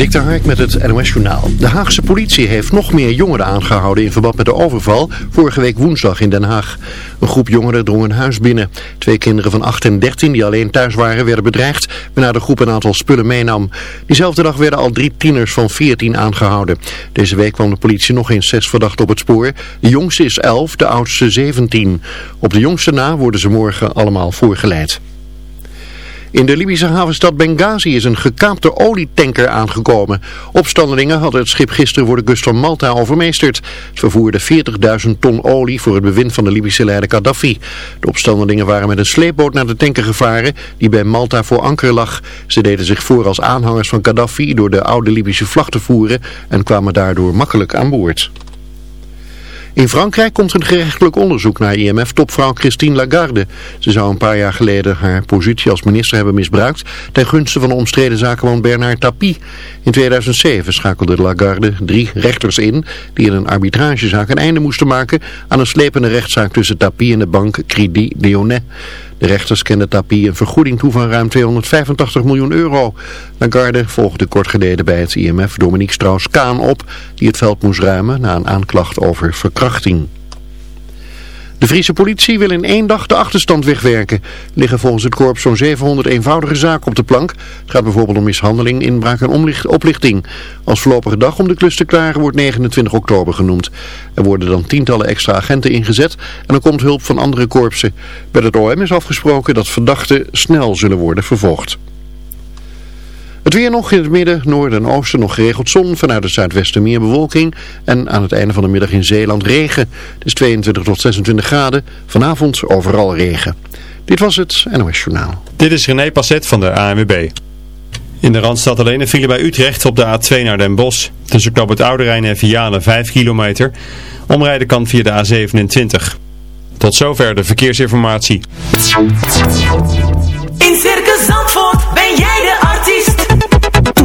Dik Hark met het NOS Journaal. De Haagse politie heeft nog meer jongeren aangehouden in verband met de overval vorige week woensdag in Den Haag. Een groep jongeren drong een huis binnen. Twee kinderen van 8 en 13 die alleen thuis waren werden bedreigd waarna de groep een aantal spullen meenam. Diezelfde dag werden al drie tieners van 14 aangehouden. Deze week kwam de politie nog eens zes verdachten op het spoor. De jongste is 11, de oudste 17. Op de jongste na worden ze morgen allemaal voorgeleid. In de Libische havenstad Benghazi is een gekaapte olietanker aangekomen. Opstandelingen hadden het schip gisteren voor de kust van Malta overmeesterd. Het vervoerde 40.000 ton olie voor het bewind van de Libische leider Gaddafi. De opstandelingen waren met een sleepboot naar de tanker gevaren die bij Malta voor anker lag. Ze deden zich voor als aanhangers van Gaddafi door de oude Libische vlag te voeren en kwamen daardoor makkelijk aan boord. In Frankrijk komt een gerechtelijk onderzoek naar IMF-topvrouw Christine Lagarde. Ze zou een paar jaar geleden haar positie als minister hebben misbruikt ten gunste van de omstreden zakenman Bernard Tapie. In 2007 schakelde Lagarde drie rechters in die in een arbitragezaak een einde moesten maken aan een slepende rechtszaak tussen Tapie en de bank Crédit Lyonnais. De rechters kenden Tapie een vergoeding toe van ruim 285 miljoen euro. Lagarde volgde kort geleden bij het IMF Dominique Strauss-Kaan op, die het veld moest ruimen na een aanklacht over verkrachting. De Friese politie wil in één dag de achterstand wegwerken. Er liggen volgens het korps zo'n 700 eenvoudige zaken op de plank. Het gaat bijvoorbeeld om mishandeling, inbraak en oplichting. Als voorlopige dag om de klus te klaren wordt 29 oktober genoemd. Er worden dan tientallen extra agenten ingezet en er komt hulp van andere korpsen. Bij het OM is afgesproken dat verdachten snel zullen worden vervolgd. Het weer nog in het midden, noorden en oosten nog geregeld zon. Vanuit het zuidwesten meer bewolking. En aan het einde van de middag in Zeeland regen. Het is 22 tot 26 graden. Vanavond overal regen. Dit was het NOS Journaal. Dit is René Passet van de ANWB. In de Randstad alleen een file bij Utrecht op de A2 naar Den Bosch. Tussen Knoop het Oude Rijn en Vianen 5 kilometer. Omrijden kan via de A27. Tot zover de verkeersinformatie.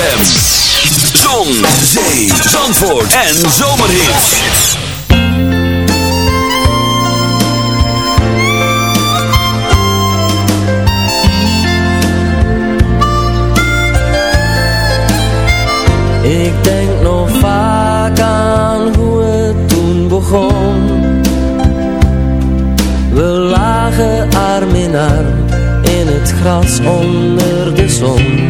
ZFM. Zon, zee, zandvoort en zomerhits. Ik denk nog vaak aan hoe het toen begon. We lagen arm in arm in het gras onder de zon.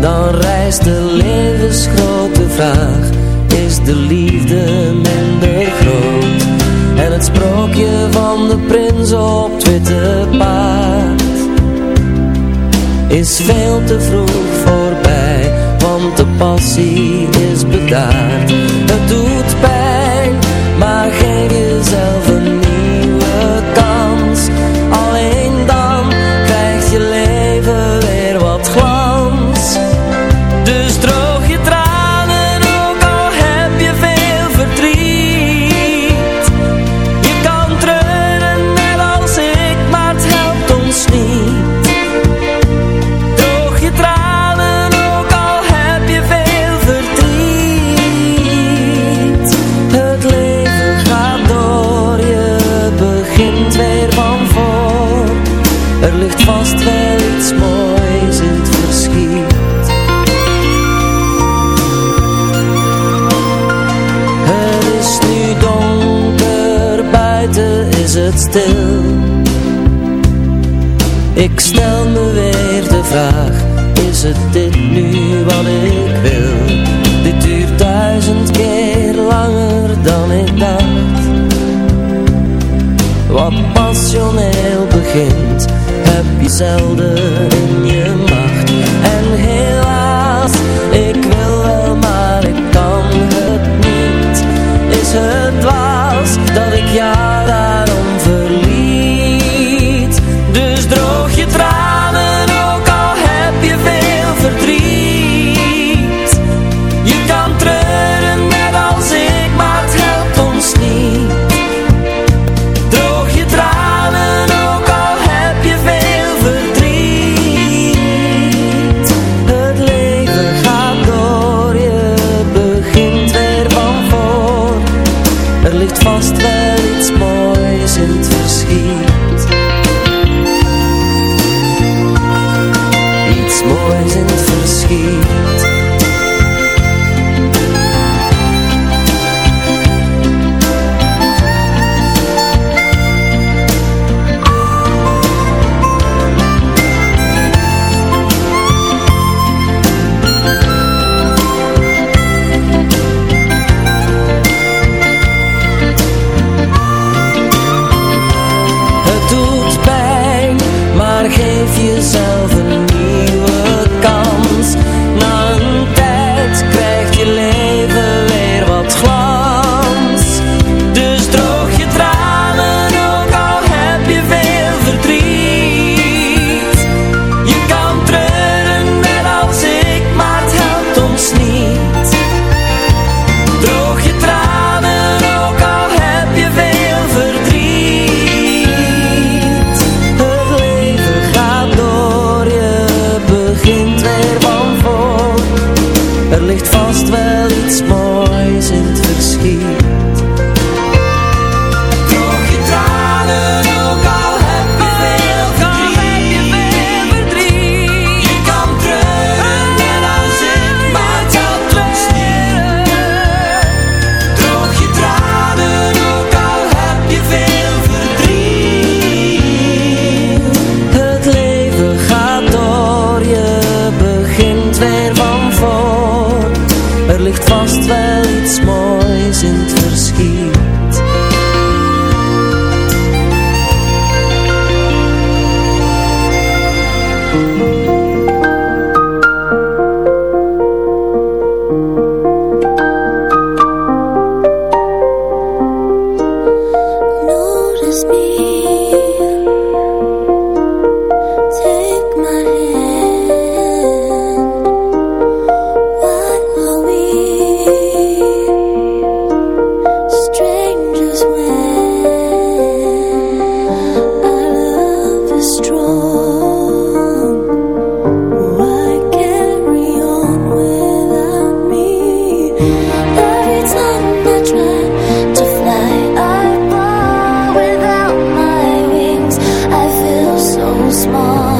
dan reist de levensgrote vraag. Is de liefde minder groot? En het sprookje van de prins op het paard Is veel te vroeg voorbij Want de passie is bedaard. Het Er ligt vast wel iets moois in het verschiet. Het is nu donker, buiten is het stil. Ik stel me weer de vraag, is het dit? Seldom. Small.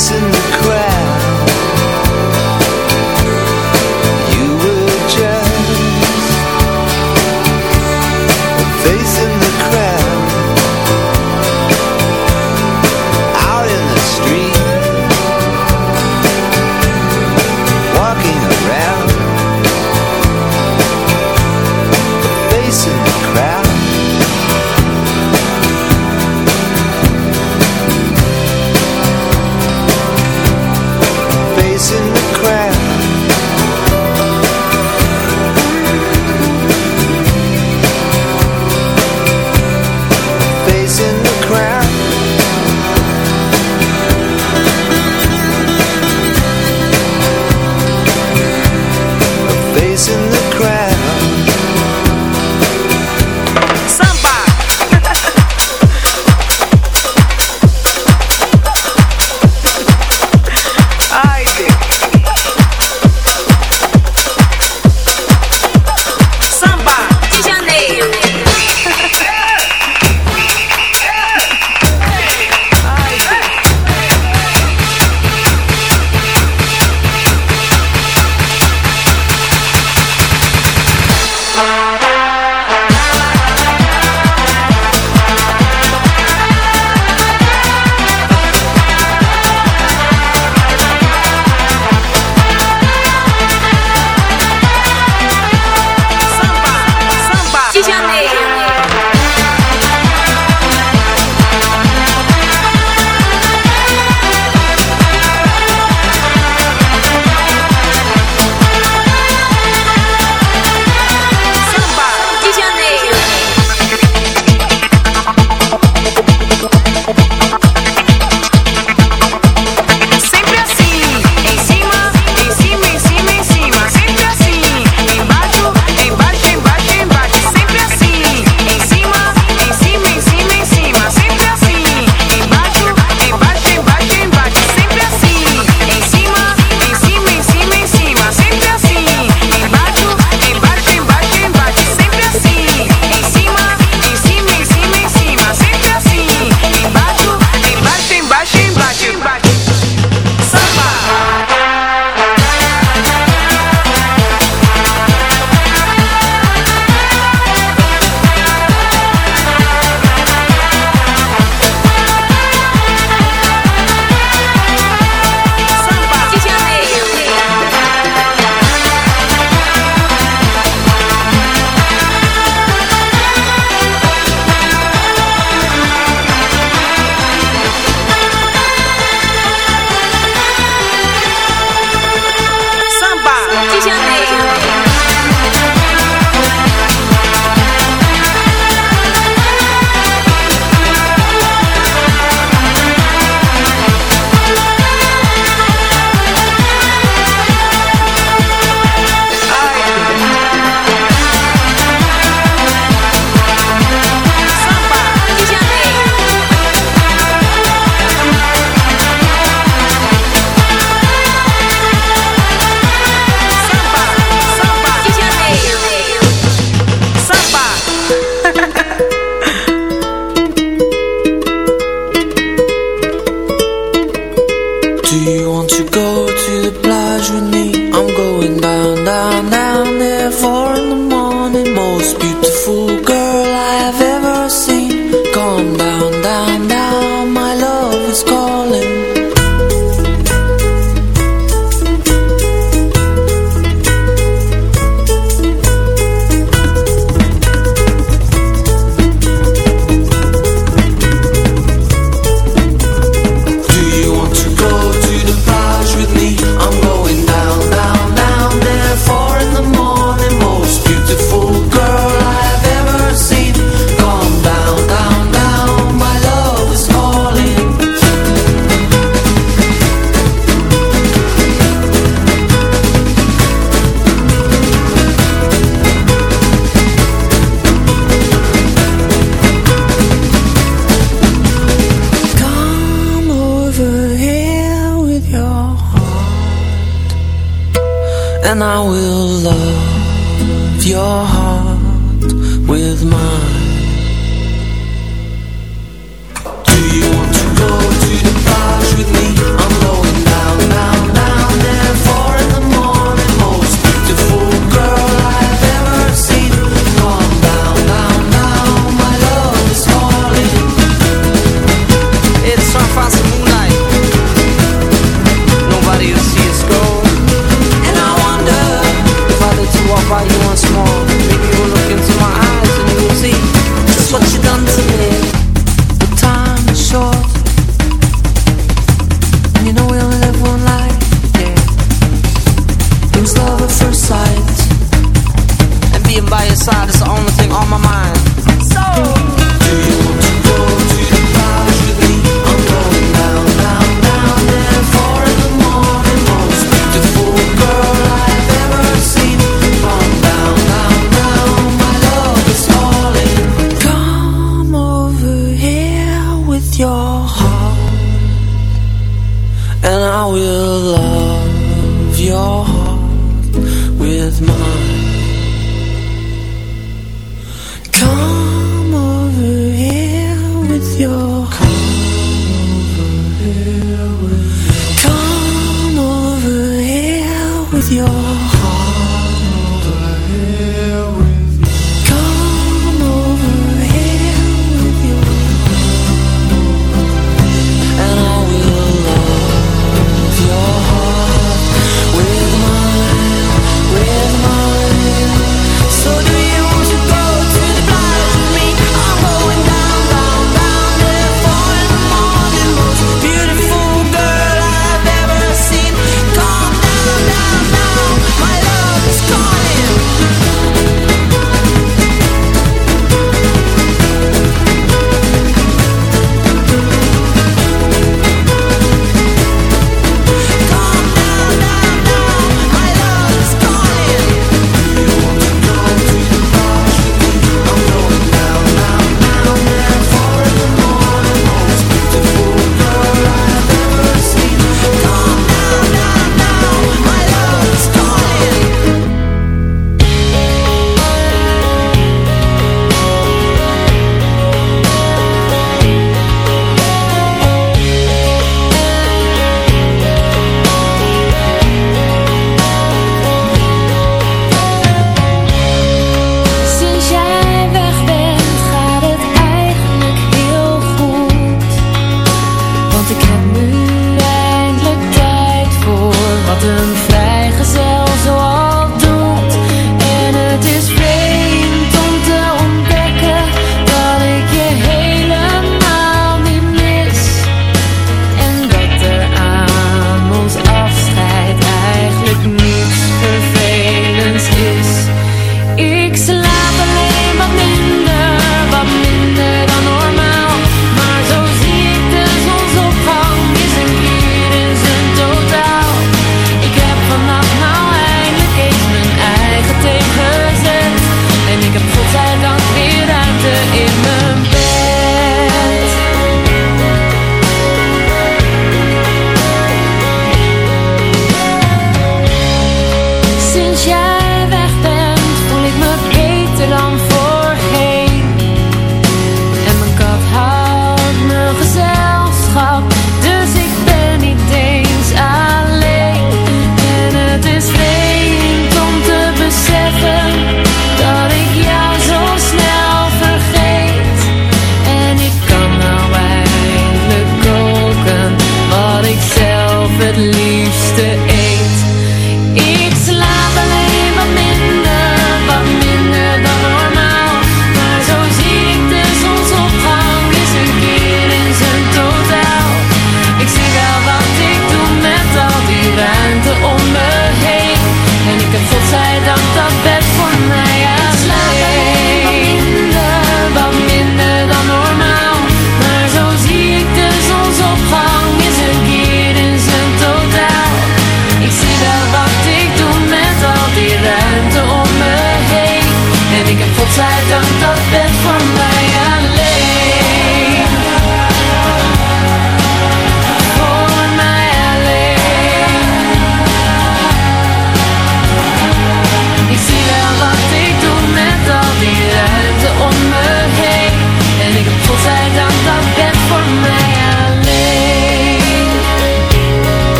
dancing Do you want to go to the plage with me? by your side is the only thing on my mind. So.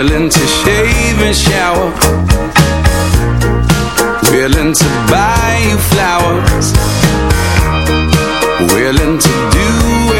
Willing to shave and shower Willing to buy you flowers Willing to do it.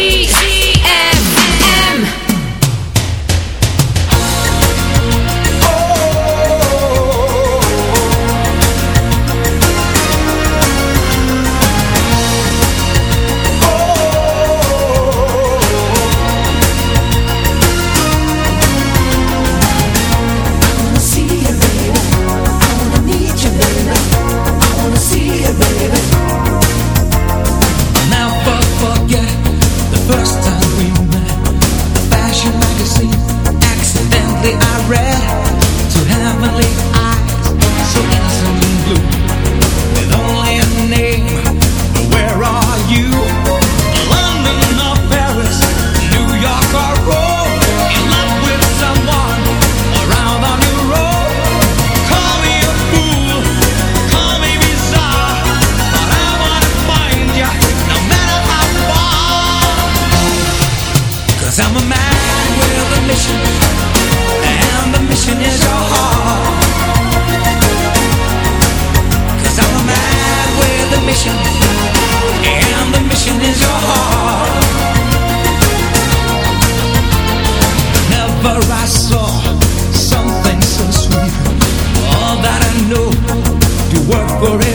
I saw something so sweet All that I know, you work for it.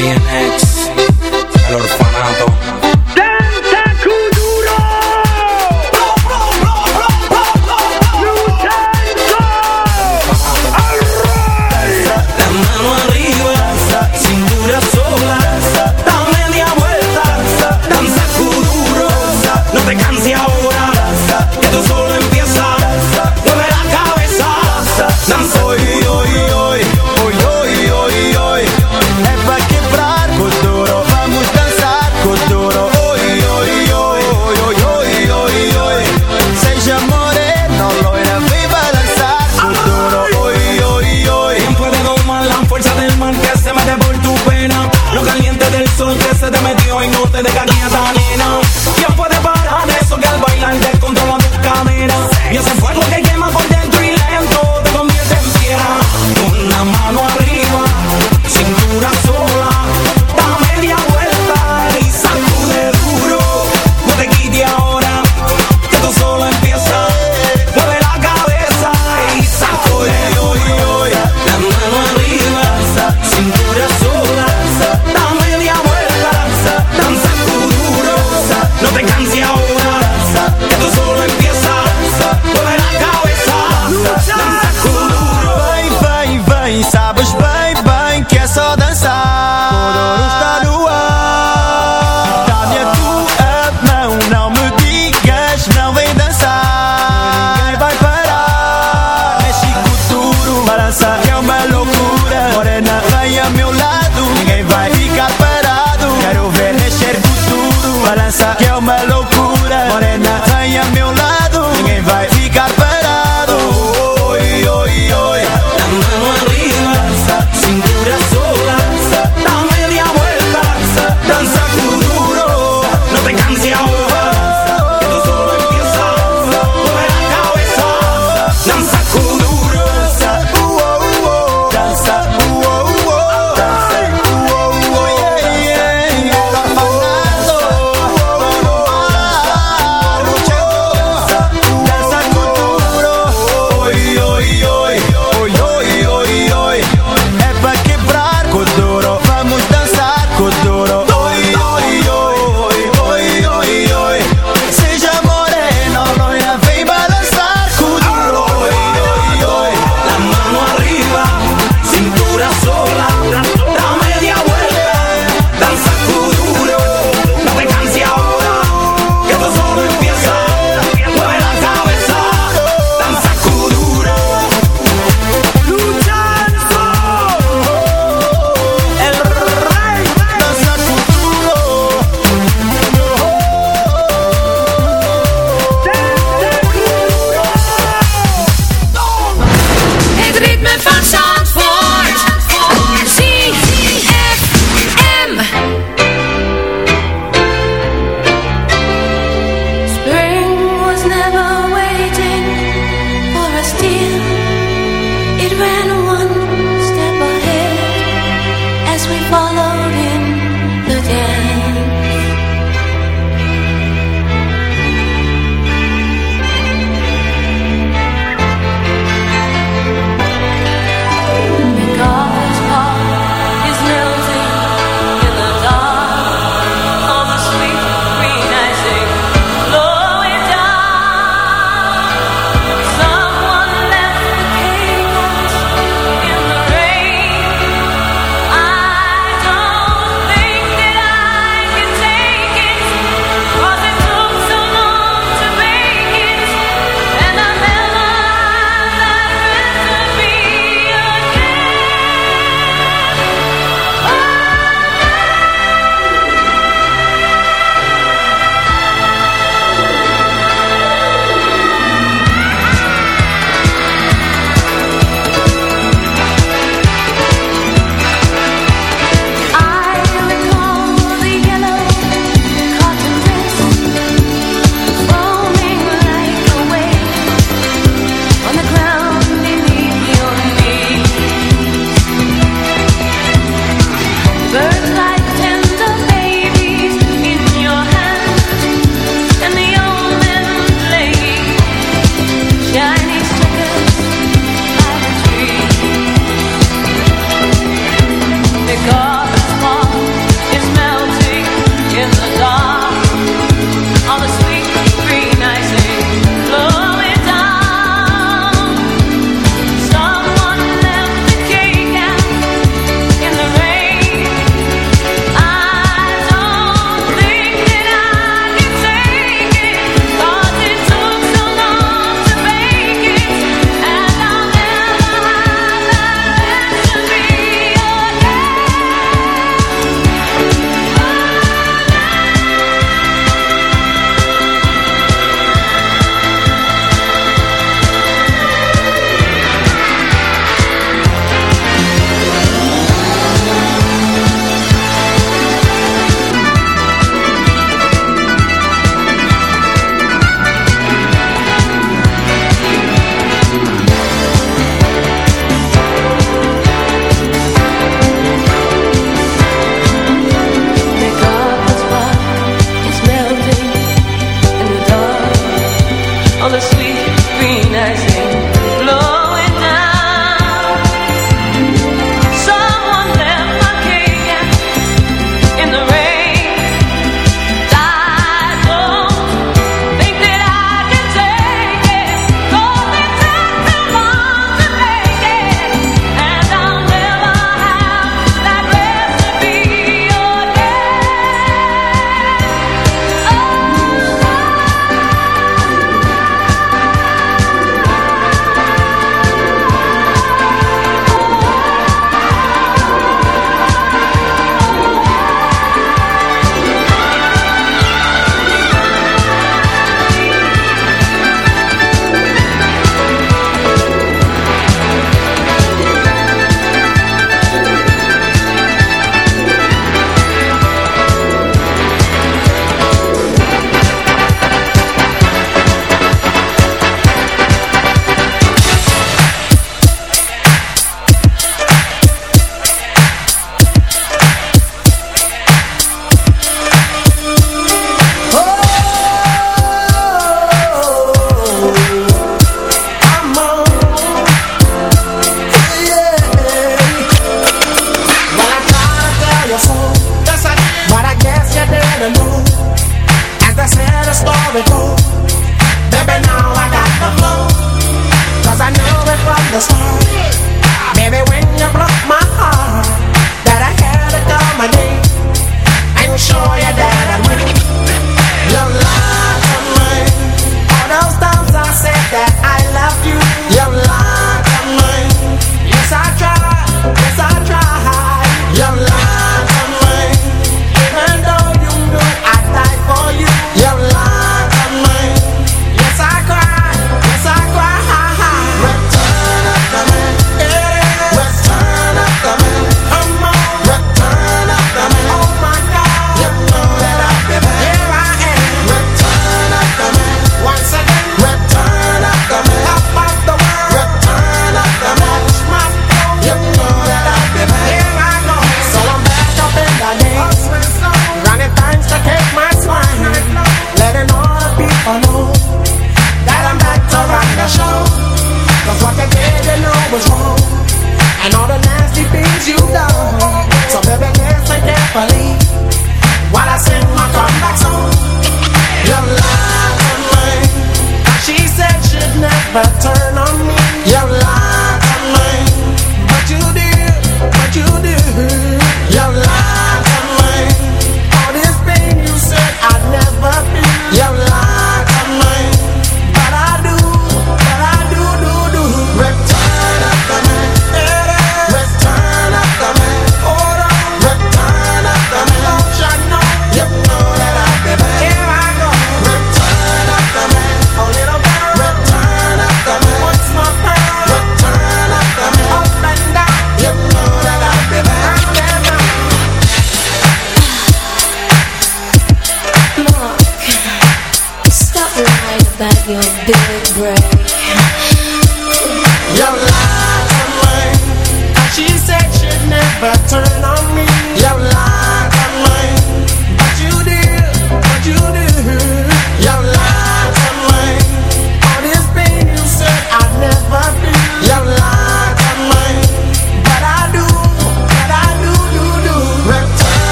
yeah